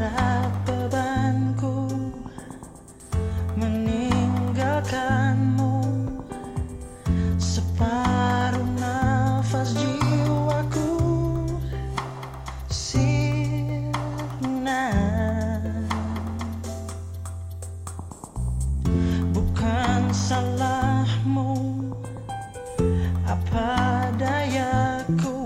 berat bebanku meninggalkanmu. Separuh nafas jiwaku sirna bukan salahmu apa dayaku?